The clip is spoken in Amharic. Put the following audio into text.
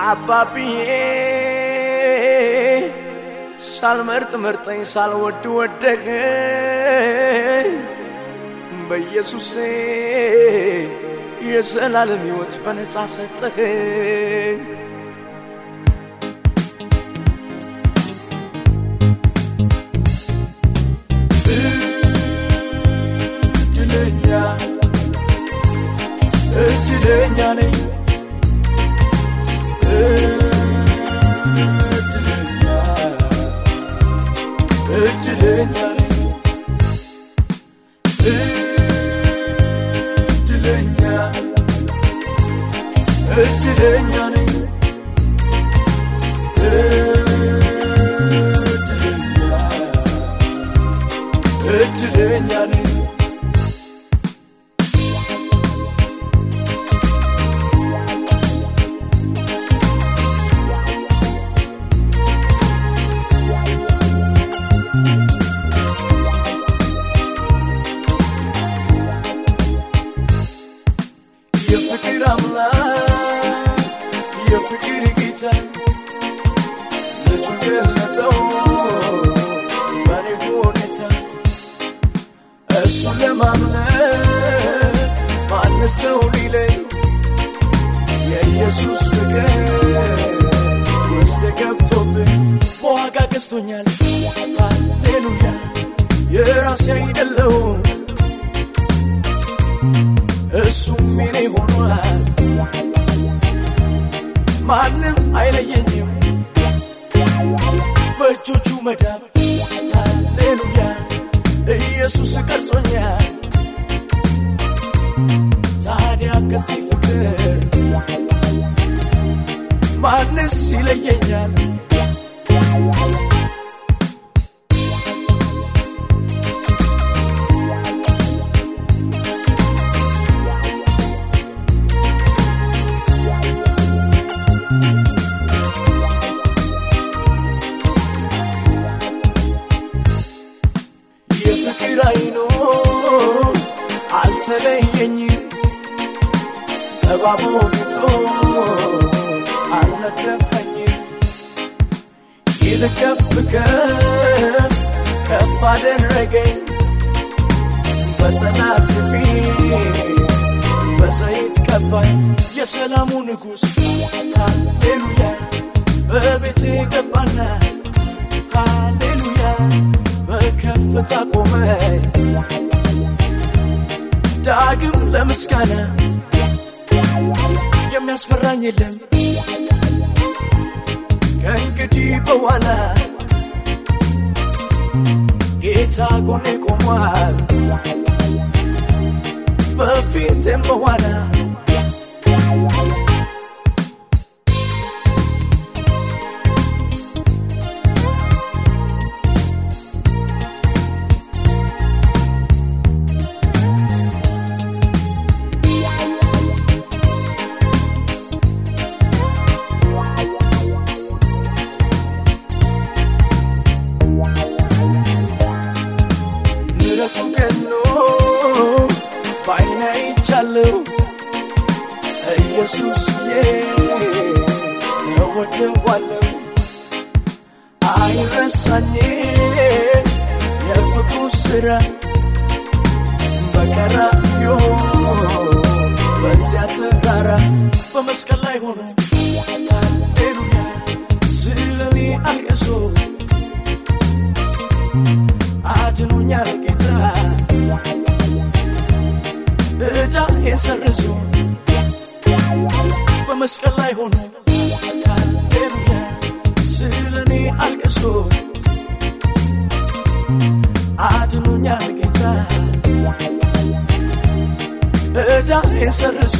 አባብዬ ሳልመርጥ መርጠኝ ሳልወድ ወደኸኝ በኢየሱሴ የዘላለም ሕይወት በነፃ ሰጠኸኝ። እድለኛ እድለኛ ነኝ እድለኛ እድለኛ እድለኛ ነኝ የፍቅር አምላክ የፍቅር ጌታ ልጁ ገለጠው በኔ ሁኔታ እሱን ለማምለክ ሊለኝ የኢየሱስ ፍቅር ውስጥ ገብቶብኝ በዋጋ ገዝቶኛል። ሃሌሉያ የራሴ አይደለሁም የኔ ሆኗል። ማንም አይለየኝም በእጆቹ መዳብ ሃሌሉያ ኢየሱስ ቀርጾኛል። ታዲያ ከዚህ ፍቅር ማንስ ይለየኛል? እባቡ ጌቶ አልነደፈኝም ይልቅ ከፍ ከፍ ከፍ አደረገኝ በጠላት ፊት የሰላሙ ንጉሥ ሃሌሉያ በቤቴ ገባና ሃሌሉያ በከፍታ ቆመኝ ዳግም ለምስጋና የሚያስፈራኝ የለም። ከእንግዲህ በኋላ ጌታ ጎኔ ቆሟል። በፊቴም በኋላ አይቻለሁ ኢየሱስዬ እወደዋለሁ። አይረሳኝ የፍቅሩ ሥራ በቀራንዮ በዚያ ተራራ በመስቀል ላይ ሆኖ ሃሌሉያ ስለኔ አልቅሶ አድኖኛል ዕዳ የሰርዞ በመስቀል ላይ ሆኖ ሃሌሉያ ስለኔ አልቅሶ አድኖኛል ጌታ። ዕዳ የሰርዞ